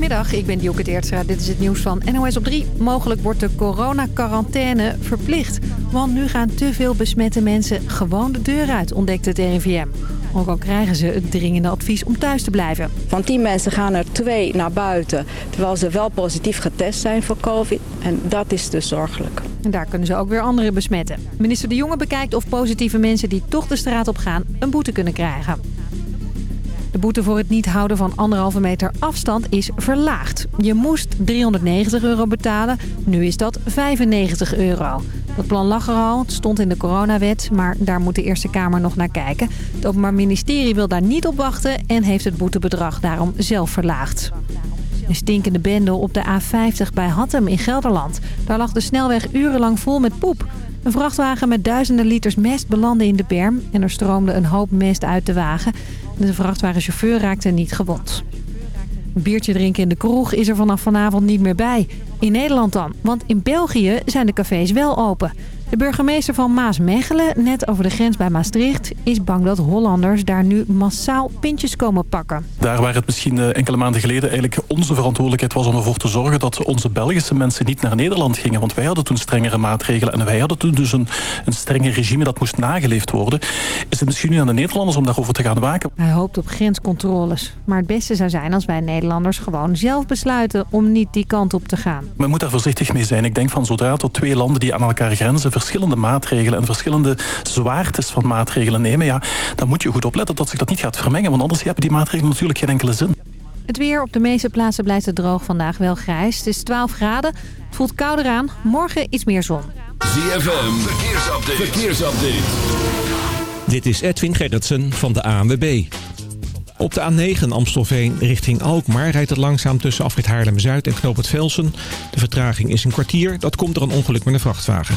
Goedemiddag, ik ben Dioke Teertstra. Dit is het nieuws van NOS op 3. Mogelijk wordt de coronacarantaine verplicht. Want nu gaan te veel besmette mensen gewoon de deur uit, ontdekt het RIVM. Ook al krijgen ze het dringende advies om thuis te blijven. Van 10 mensen gaan er twee naar buiten, terwijl ze wel positief getest zijn voor COVID. En dat is dus zorgelijk. En daar kunnen ze ook weer anderen besmetten. Minister De Jonge bekijkt of positieve mensen die toch de straat op gaan een boete kunnen krijgen. Boete voor het niet houden van anderhalve meter afstand is verlaagd. Je moest 390 euro betalen, nu is dat 95 euro. Dat plan lag er al, het stond in de coronawet, maar daar moet de Eerste Kamer nog naar kijken. Het Openbaar Ministerie wil daar niet op wachten en heeft het boetebedrag daarom zelf verlaagd. Een stinkende bende op de A50 bij Hattem in Gelderland. Daar lag de snelweg urenlang vol met poep. Een vrachtwagen met duizenden liters mest belandde in de berm... en er stroomde een hoop mest uit de wagen. De vrachtwagenchauffeur raakte niet gewond. Een biertje drinken in de kroeg is er vanaf vanavond niet meer bij. In Nederland dan, want in België zijn de cafés wel open. De burgemeester van Maasmechelen, net over de grens bij Maastricht... is bang dat Hollanders daar nu massaal pintjes komen pakken. Daar waar het misschien eh, enkele maanden geleden eigenlijk onze verantwoordelijkheid was... om ervoor te zorgen dat onze Belgische mensen niet naar Nederland gingen. Want wij hadden toen strengere maatregelen. En wij hadden toen dus een, een strenger regime dat moest nageleefd worden. Is het misschien nu aan de Nederlanders om daarover te gaan waken? Hij hoopt op grenscontroles. Maar het beste zou zijn als wij Nederlanders gewoon zelf besluiten... om niet die kant op te gaan. Men moet daar voorzichtig mee zijn. Ik denk van zodra tot twee landen die aan elkaar grenzen verschillende maatregelen en verschillende zwaartes van maatregelen nemen, ja, dan moet je goed opletten dat zich dat niet gaat vermengen. Want anders hebben die maatregelen natuurlijk geen enkele zin. Het weer op de meeste plaatsen blijft het droog vandaag wel grijs. Het is 12 graden. Het voelt kouder aan. Morgen iets meer zon. ZFM, verkeersupdate. verkeersupdate. Dit is Edwin Gerritsen van de ANWB. Op de A9 Amstelveen richting Alkmaar rijdt het langzaam tussen afrit Haarlem-Zuid en Knoop het Velsen. De vertraging is een kwartier, dat komt door een ongeluk met een vrachtwagen.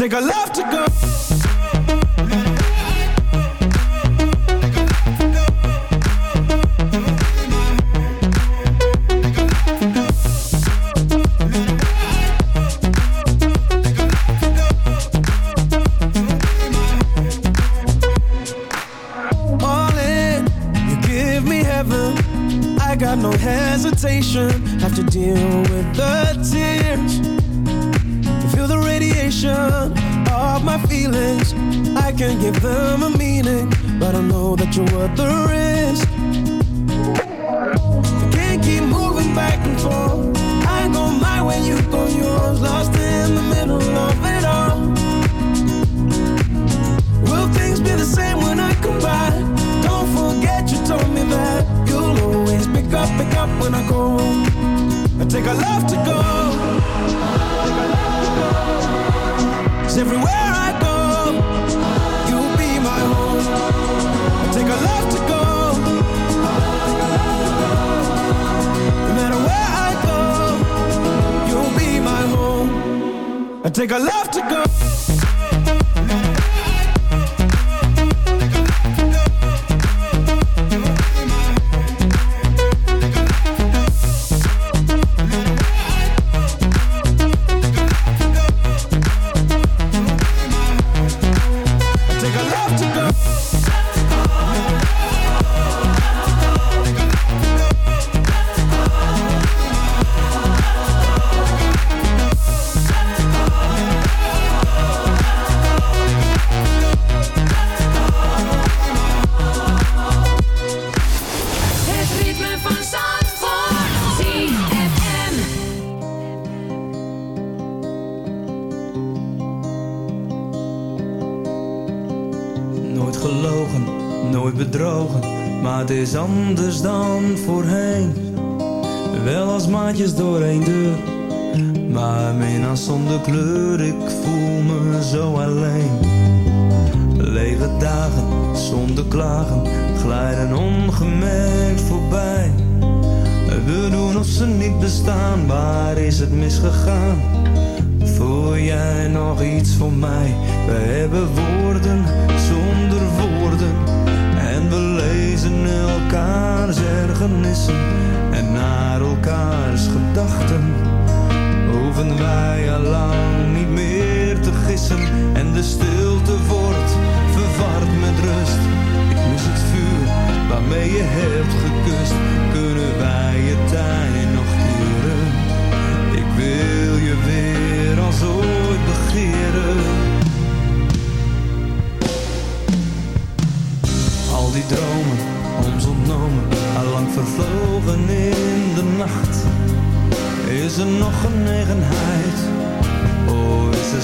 take a left to go. You give me heaven. I got no hesitation. Have to deal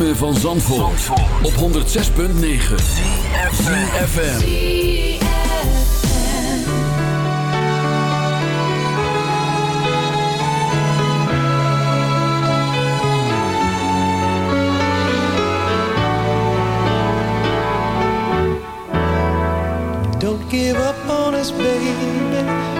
ritme van Zandvoort, Zandvoort. op 106.9 CFFM Don't give up on us baby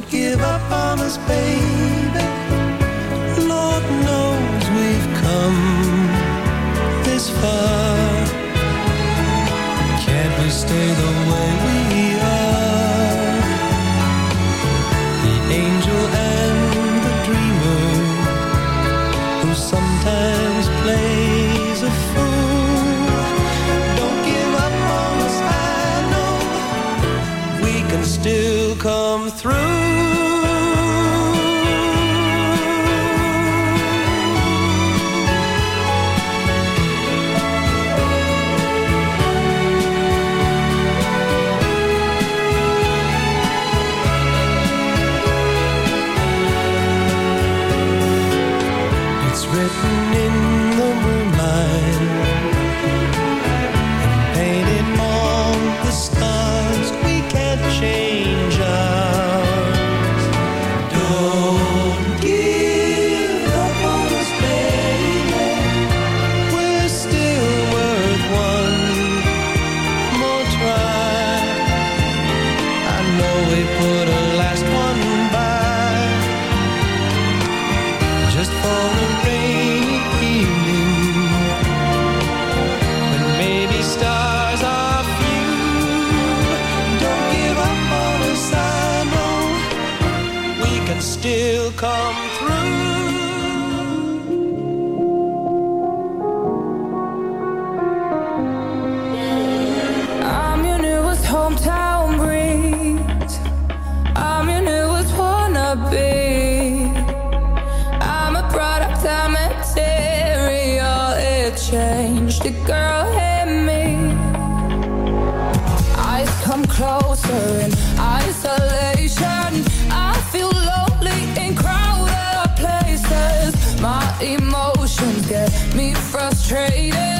Don't give up on us, baby. the girl hit me. Eyes come closer in isolation. I feel lonely in crowded places. My emotions get me frustrated.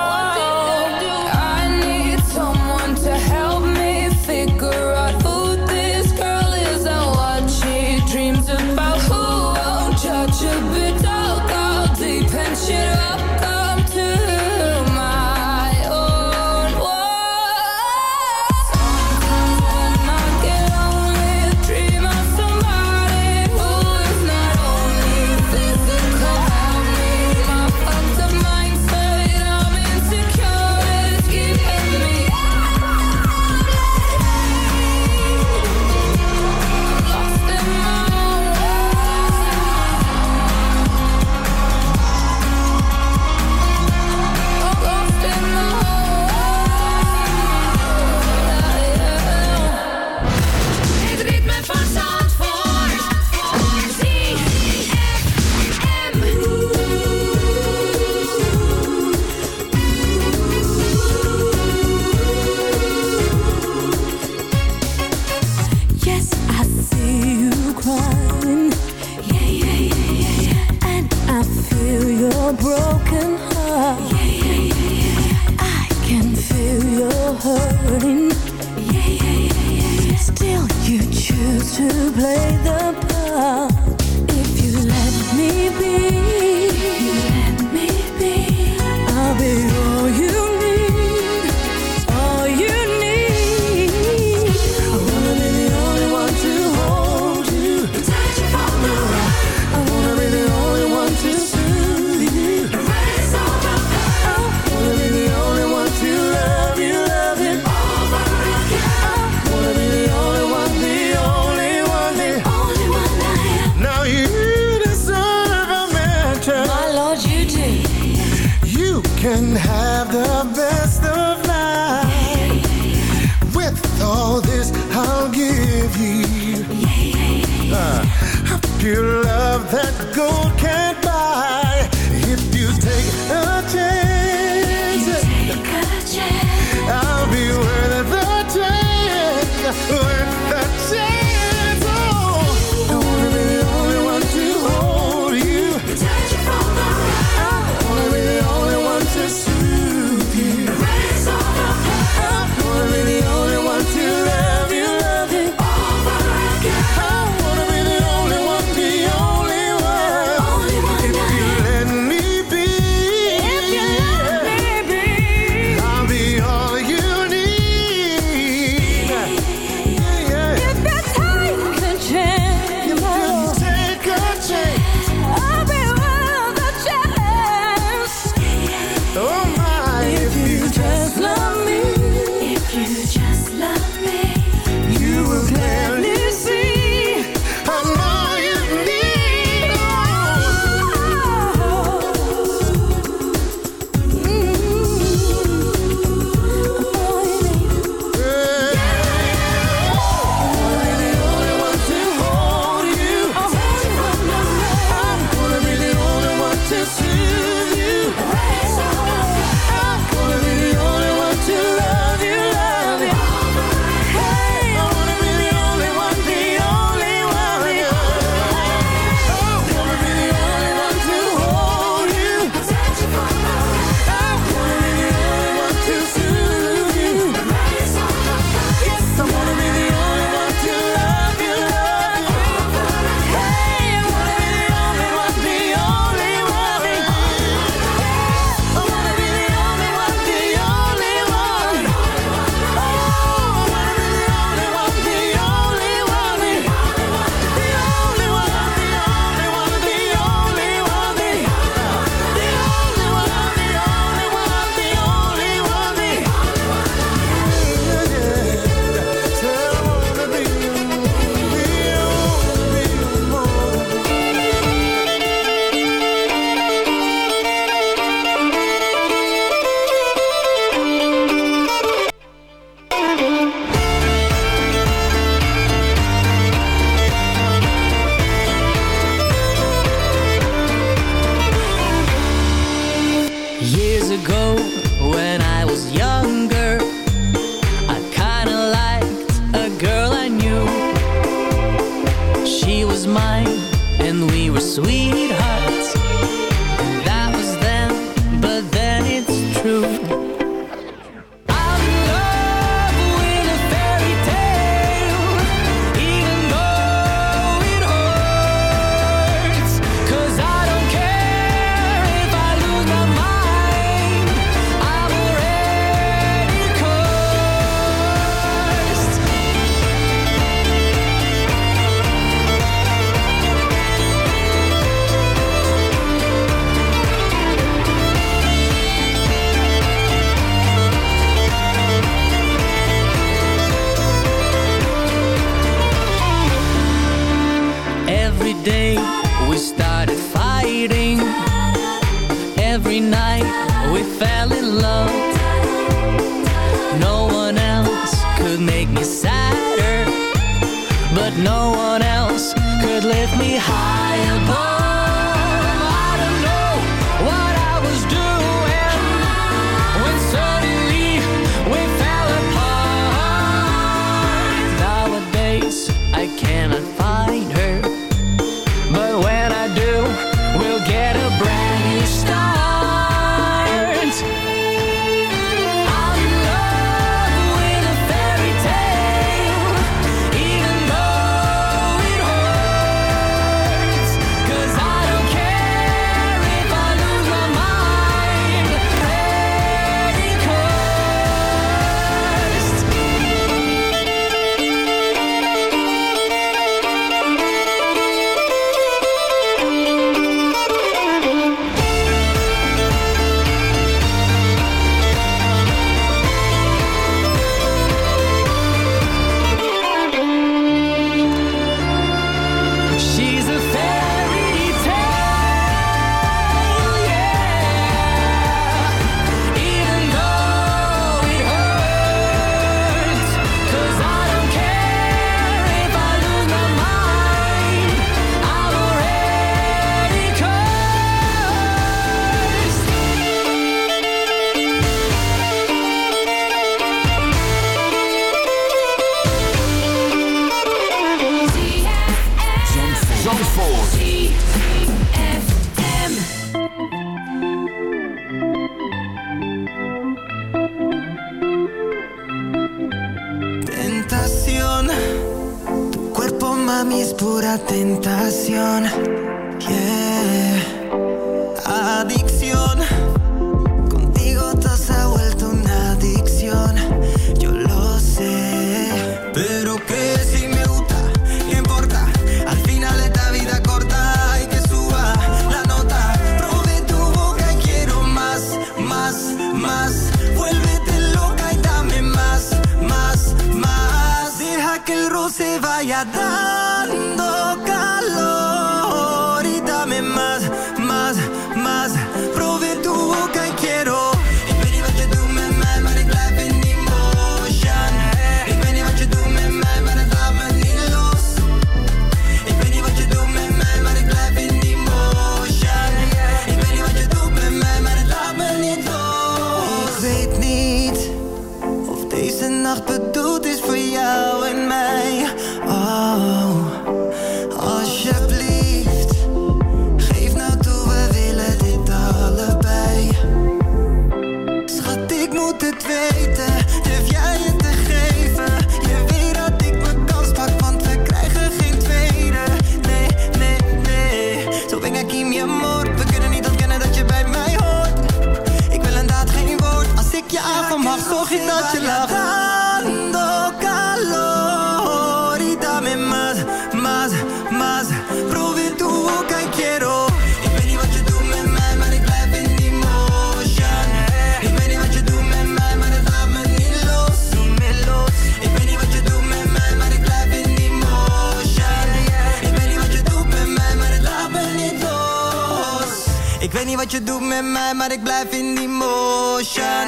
tentación. Mas probeer toch ook keer. quiero. Ik weet niet wat je doet met mij, maar ik blijf in die motion. Ik weet niet wat je doet met mij, maar het laat me niet los. Niet los. Ik weet niet wat je doet met mij, maar ik blijf in die motion. Ik weet niet wat je doet met mij, maar het laat me niet los. Ik weet niet wat je doet met mij, maar ik blijf in die motion.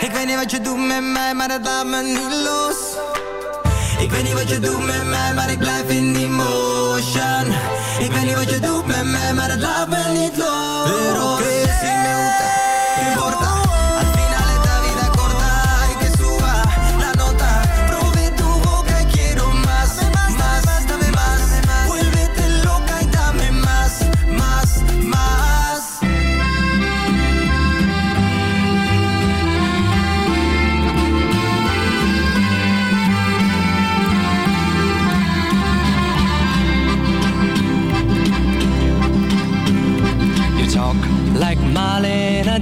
Ik weet niet wat je doet met mij, maar het laat me niet los. Ik weet niet wat je doet met mij, maar ik blijf in die motion. Ik weet niet wat je doet met mij, maar het laat me niet los.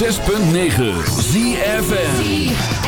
106.9 ZFN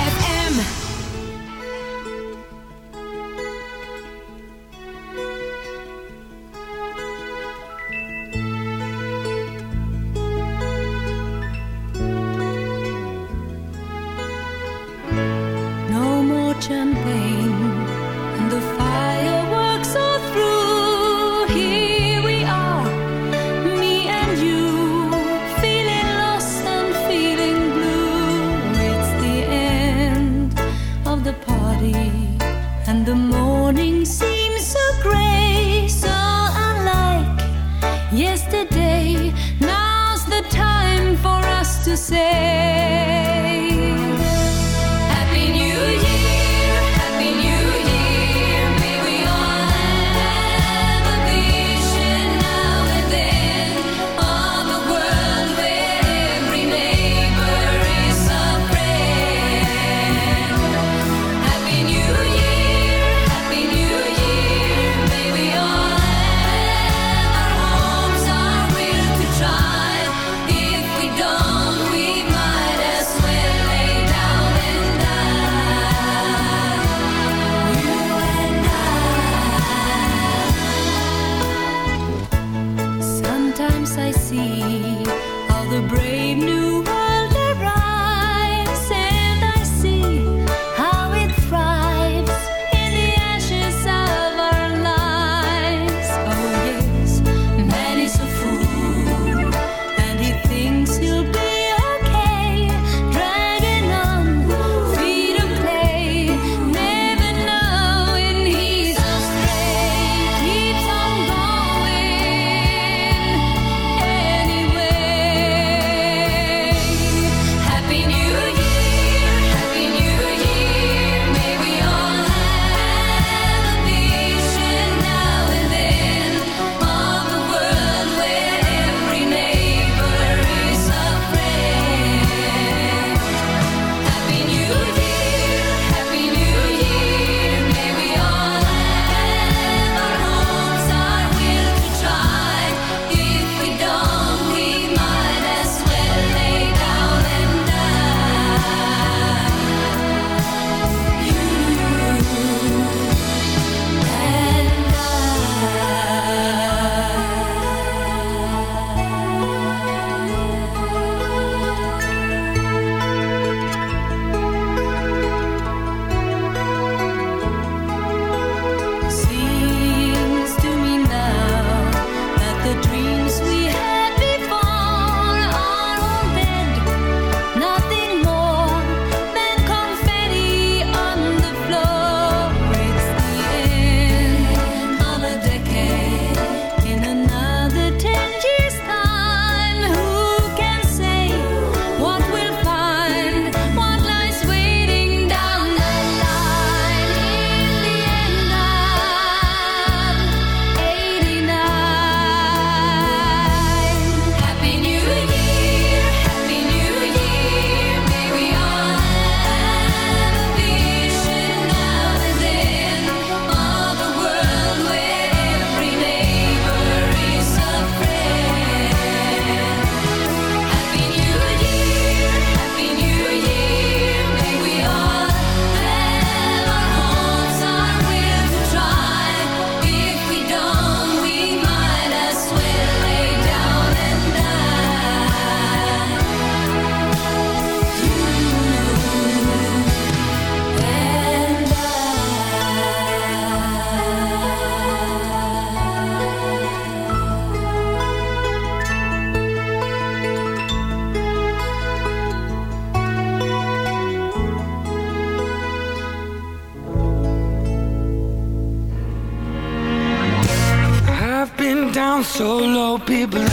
people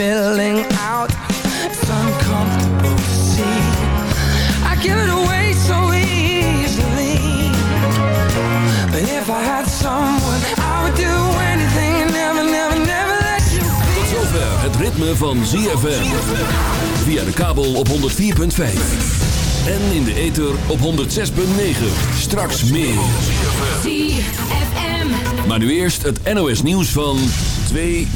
spilling out. It's uncomfortable to see I give it away so easily. But if I had someone I would do anything And never, never, never let you be. Tot zover het ritme van ZFM Via de kabel op 104.5 en in de ether op 106.9. Straks meer. Maar nu eerst het NOS nieuws van 2